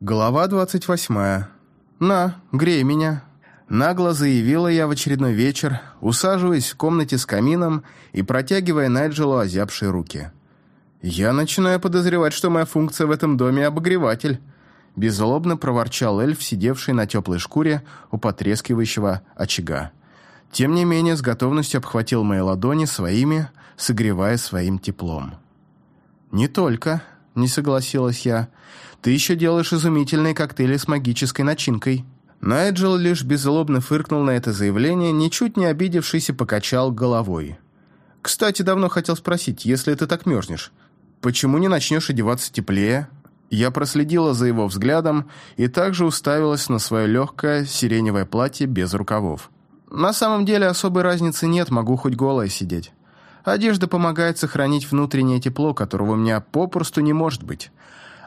Глава двадцать восьмая. «На, грей меня». Нагло заявила я в очередной вечер, усаживаясь в комнате с камином и протягивая Найджелу озябшие руки. «Я начинаю подозревать, что моя функция в этом доме – обогреватель», – беззлобно проворчал эльф, сидевший на теплой шкуре у потрескивающего очага. Тем не менее, с готовностью обхватил мои ладони своими, согревая своим теплом. «Не только», – не согласилась я, – ты еще делаешь изумительные коктейли с магической начинкой». Найджел лишь беззлобно фыркнул на это заявление, ничуть не обидевшись и покачал головой. «Кстати, давно хотел спросить, если ты так мерзнешь, почему не начнешь одеваться теплее?» Я проследила за его взглядом и также уставилась на свое легкое сиреневое платье без рукавов. «На самом деле особой разницы нет, могу хоть голая сидеть. Одежда помогает сохранить внутреннее тепло, которого у меня попросту не может быть.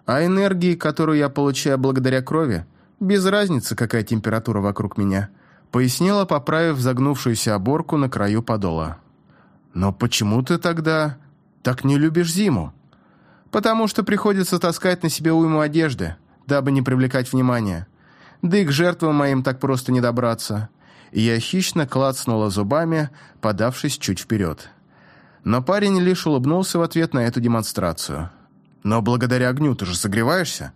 А энергии, которую я получаю благодаря крови, без разницы, какая температура вокруг меня, пояснила, поправив загнувшуюся оборку на краю подола. «Но почему ты тогда так не любишь зиму?» «Потому что приходится таскать на себе уйму одежды, дабы не привлекать внимания. Да и к жертвам моим так просто не добраться». И я хищно клацнула зубами, подавшись чуть вперед. Но парень лишь улыбнулся в ответ на эту демонстрацию. «Но благодаря огню ты же согреваешься?»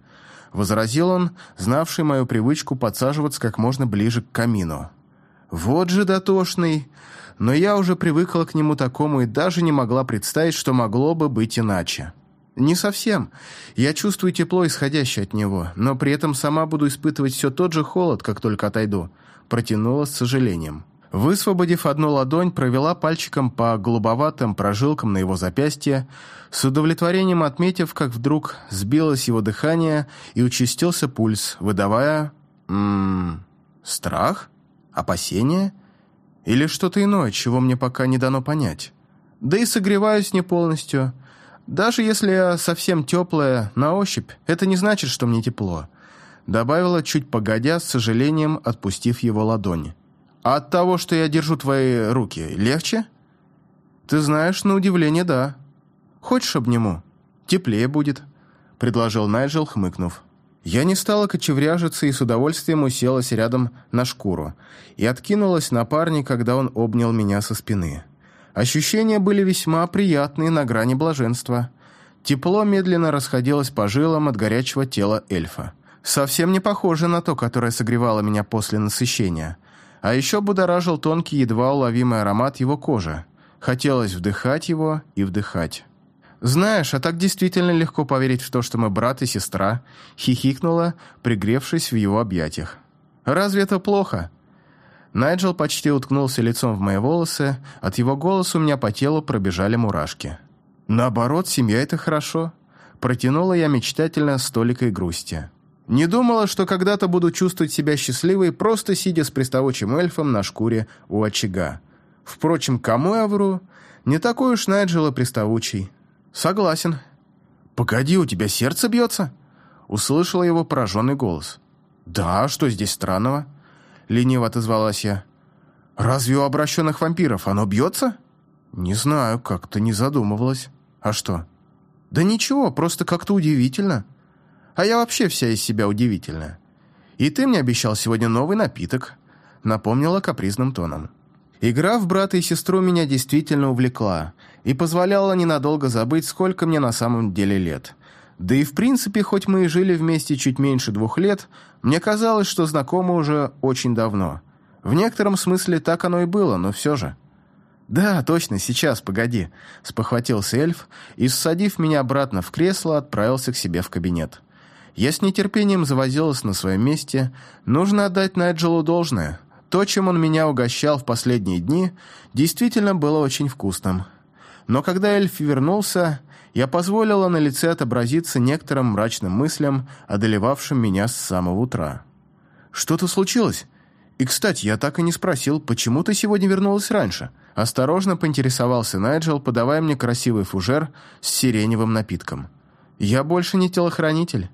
Возразил он, знавший мою привычку подсаживаться как можно ближе к камину. «Вот же дотошный!» Но я уже привыкла к нему такому и даже не могла представить, что могло бы быть иначе. «Не совсем. Я чувствую тепло, исходящее от него, но при этом сама буду испытывать все тот же холод, как только отойду», протянула с сожалением. Высвободив одну ладонь, провела пальчиком по голубоватым прожилкам на его запястье, с удовлетворением отметив, как вдруг сбилось его дыхание и участился пульс, выдавая... М -м, страх? Опасение? Или что-то иное, чего мне пока не дано понять? Да и согреваюсь не полностью. Даже если я совсем теплая на ощупь, это не значит, что мне тепло. Добавила чуть погодя, с сожалением отпустив его ладони. От того, что я держу твои руки, легче? Ты знаешь, на удивление, да. Хочешь обниму? Теплее будет, предложил Найджел, хмыкнув. Я не стала кочевряжиться и с удовольствием уселась рядом на шкуру и откинулась на парня, когда он обнял меня со спины. Ощущения были весьма приятные, на грани блаженства. Тепло медленно расходилось по жилам от горячего тела эльфа. Совсем не похоже на то, которое согревало меня после насыщения. А еще будоражил тонкий, едва уловимый аромат его кожи. Хотелось вдыхать его и вдыхать. «Знаешь, а так действительно легко поверить в то, что мы брат и сестра», хихикнула, пригревшись в его объятиях. «Разве это плохо?» Найджел почти уткнулся лицом в мои волосы, от его голоса у меня по телу пробежали мурашки. «Наоборот, семья — это хорошо», протянула я мечтательно с толикой грусти. Не думала, что когда-то буду чувствовать себя счастливой, просто сидя с приставучим эльфом на шкуре у очага. Впрочем, кому я вру? Не такой уж Найджела приставучий. Согласен. «Погоди, у тебя сердце бьется?» Услышала его пораженный голос. «Да, что здесь странного?» Лениво отозвалась я. «Разве у обращенных вампиров оно бьется?» «Не знаю, как-то не задумывалась. А что?» «Да ничего, просто как-то удивительно». А я вообще вся из себя удивительная. И ты мне обещал сегодня новый напиток», — напомнила капризным тоном. Игра в брата и сестру меня действительно увлекла и позволяла ненадолго забыть, сколько мне на самом деле лет. Да и в принципе, хоть мы и жили вместе чуть меньше двух лет, мне казалось, что знакомы уже очень давно. В некотором смысле так оно и было, но все же. «Да, точно, сейчас, погоди», — спохватился эльф и, ссадив меня обратно в кресло, отправился к себе в кабинет. Я с нетерпением завозилась на своем месте. Нужно отдать Найджелу должное. То, чем он меня угощал в последние дни, действительно было очень вкусным. Но когда эльф вернулся, я позволила на лице отобразиться некоторым мрачным мыслям, одолевавшим меня с самого утра. «Что-то случилось? И, кстати, я так и не спросил, почему ты сегодня вернулась раньше?» Осторожно поинтересовался Найджел, подавая мне красивый фужер с сиреневым напитком. «Я больше не телохранитель».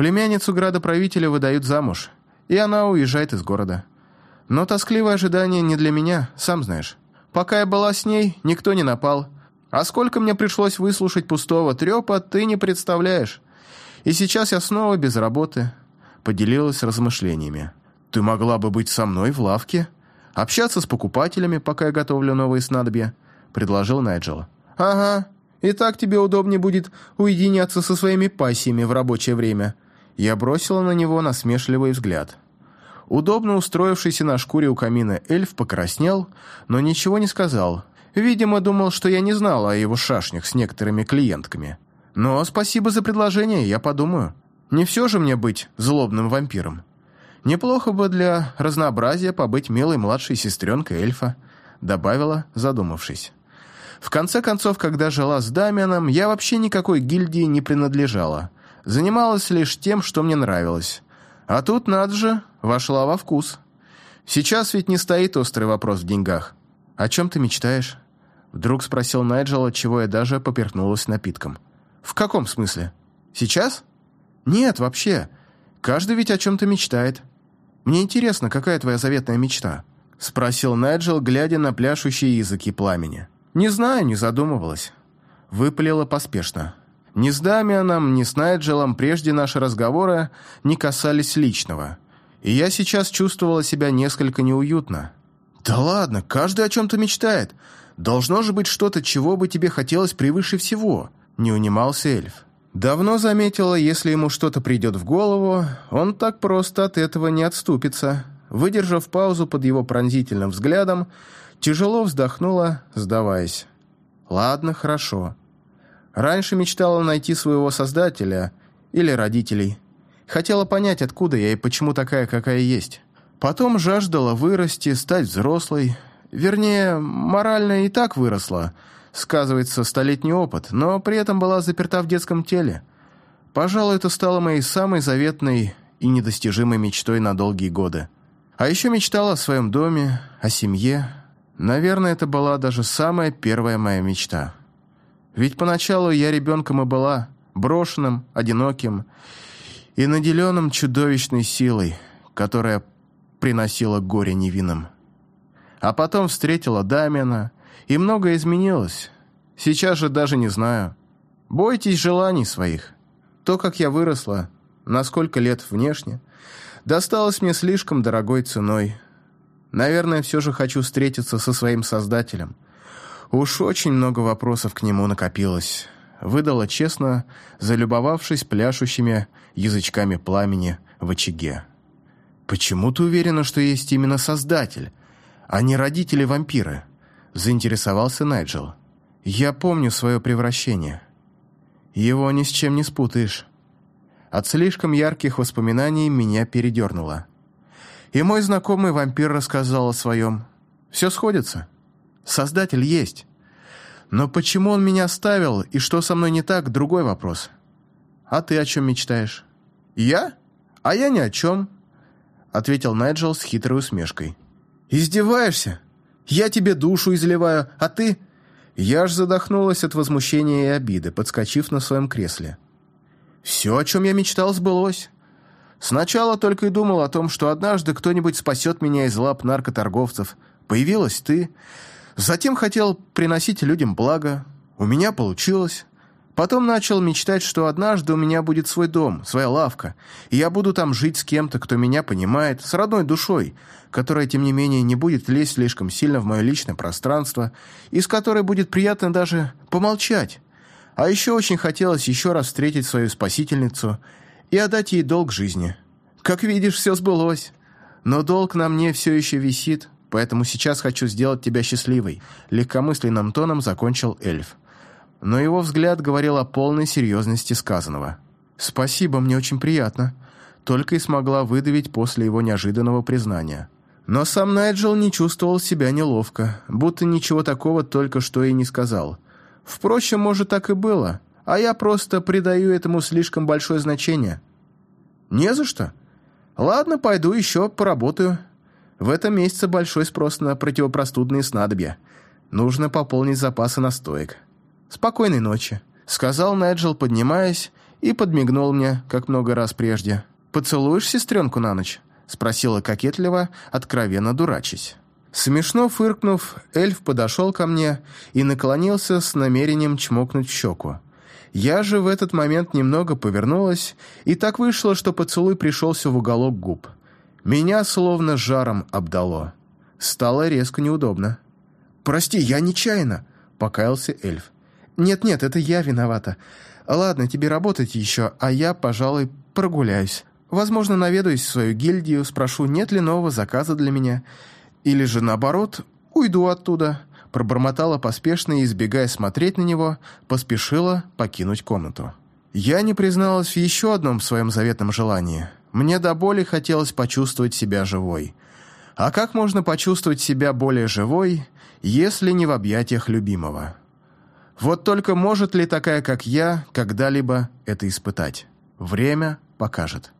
Племянницу градоправителя выдают замуж, и она уезжает из города. Но тоскливое ожидание не для меня, сам знаешь. Пока я была с ней, никто не напал. А сколько мне пришлось выслушать пустого трепа, ты не представляешь. И сейчас я снова без работы. Поделилась размышлениями. Ты могла бы быть со мной в лавке, общаться с покупателями, пока я готовлю новые снадобья, предложил Найджел. Ага, и так тебе удобнее будет уединяться со своими пассиями в рабочее время. Я бросила на него насмешливый взгляд. Удобно устроившийся на шкуре у камина эльф покраснел, но ничего не сказал. Видимо, думал, что я не знала о его шашнях с некоторыми клиентками. Но спасибо за предложение, я подумаю. Не все же мне быть злобным вампиром. Неплохо бы для разнообразия побыть милой младшей сестренкой эльфа, добавила, задумавшись. В конце концов, когда жила с Дамианом, я вообще никакой гильдии не принадлежала. Занималась лишь тем, что мне нравилось. А тут, надо же, вошла во вкус. Сейчас ведь не стоит острый вопрос в деньгах. «О чем ты мечтаешь?» Вдруг спросил Найджел, отчего я даже поперхнулась напитком. «В каком смысле? Сейчас?» «Нет, вообще. Каждый ведь о чем-то мечтает. Мне интересно, какая твоя заветная мечта?» Спросил Найджел, глядя на пляшущие языки пламени. «Не знаю, не задумывалась». Выпалила поспешно. Ни с Дамианом, ни с Найджелом прежде наши разговоры не касались личного. И я сейчас чувствовала себя несколько неуютно. «Да ладно, каждый о чем-то мечтает. Должно же быть что-то, чего бы тебе хотелось превыше всего», — не унимался эльф. Давно заметила, если ему что-то придет в голову, он так просто от этого не отступится. Выдержав паузу под его пронзительным взглядом, тяжело вздохнула, сдаваясь. «Ладно, хорошо. Раньше мечтала найти своего создателя или родителей. Хотела понять, откуда я и почему такая, какая есть. Потом жаждала вырасти, стать взрослой. Вернее, морально и так выросла. Сказывается столетний опыт, но при этом была заперта в детском теле. Пожалуй, это стало моей самой заветной и недостижимой мечтой на долгие годы. А еще мечтала о своем доме, о семье. Наверное, это была даже самая первая моя мечта. Ведь поначалу я ребенком и была, брошенным, одиноким и наделенным чудовищной силой, которая приносила горе невинным. А потом встретила Дамиана, и многое изменилось. Сейчас же даже не знаю. Бойтесь желаний своих. То, как я выросла, на сколько лет внешне, досталось мне слишком дорогой ценой. Наверное, все же хочу встретиться со своим создателем. Уж очень много вопросов к нему накопилось. Выдала честно, залюбовавшись пляшущими язычками пламени в очаге. «Почему ты уверена, что есть именно Создатель, а не родители-вампиры?» — заинтересовался Найджел. «Я помню свое превращение. Его ни с чем не спутаешь». От слишком ярких воспоминаний меня передернуло. И мой знакомый вампир рассказал о своем. «Все сходится. Создатель есть. Но почему он меня оставил и что со мной не так, другой вопрос. А ты о чем мечтаешь?» «Я? А я ни о чем», — ответил Найджел с хитрой усмешкой. «Издеваешься? Я тебе душу изливаю, а ты...» Я аж задохнулась от возмущения и обиды, подскочив на своем кресле. «Все, о чем я мечтал, сбылось. Сначала только и думал о том, что однажды кто-нибудь спасет меня из лап наркоторговцев. Появилась ты. Затем хотел приносить людям благо. У меня получилось. Потом начал мечтать, что однажды у меня будет свой дом, своя лавка, и я буду там жить с кем-то, кто меня понимает, с родной душой, которая, тем не менее, не будет лезть слишком сильно в мое личное пространство, и с которой будет приятно даже помолчать. А еще очень хотелось еще раз встретить свою спасительницу и отдать ей долг жизни. Как видишь, все сбылось. Но долг на мне все еще висит, поэтому сейчас хочу сделать тебя счастливой», легкомысленным тоном закончил эльф но его взгляд говорил о полной серьезности сказанного. «Спасибо, мне очень приятно», только и смогла выдавить после его неожиданного признания. Но сам Найджел не чувствовал себя неловко, будто ничего такого только что и не сказал. Впрочем, может, так и было, а я просто придаю этому слишком большое значение. «Не за что. Ладно, пойду еще поработаю. В этом месяце большой спрос на противопростудные снадобья. Нужно пополнить запасы настоек». «Спокойной ночи», — сказал Найджел, поднимаясь, и подмигнул мне, как много раз прежде. «Поцелуешь сестренку на ночь?» — спросила кокетливо, откровенно дурачись. Смешно фыркнув, эльф подошел ко мне и наклонился с намерением чмокнуть в щеку. Я же в этот момент немного повернулась, и так вышло, что поцелуй пришелся в уголок губ. Меня словно жаром обдало. Стало резко неудобно. «Прости, я нечаянно», — покаялся эльф. «Нет-нет, это я виновата. Ладно, тебе работать еще, а я, пожалуй, прогуляюсь. Возможно, наведаюсь в свою гильдию, спрошу, нет ли нового заказа для меня. Или же, наоборот, уйду оттуда». Пробормотала поспешно и, избегая смотреть на него, поспешила покинуть комнату. Я не призналась в еще одном своем заветном желании. Мне до боли хотелось почувствовать себя живой. А как можно почувствовать себя более живой, если не в объятиях любимого? Вот только может ли такая, как я, когда-либо это испытать? Время покажет.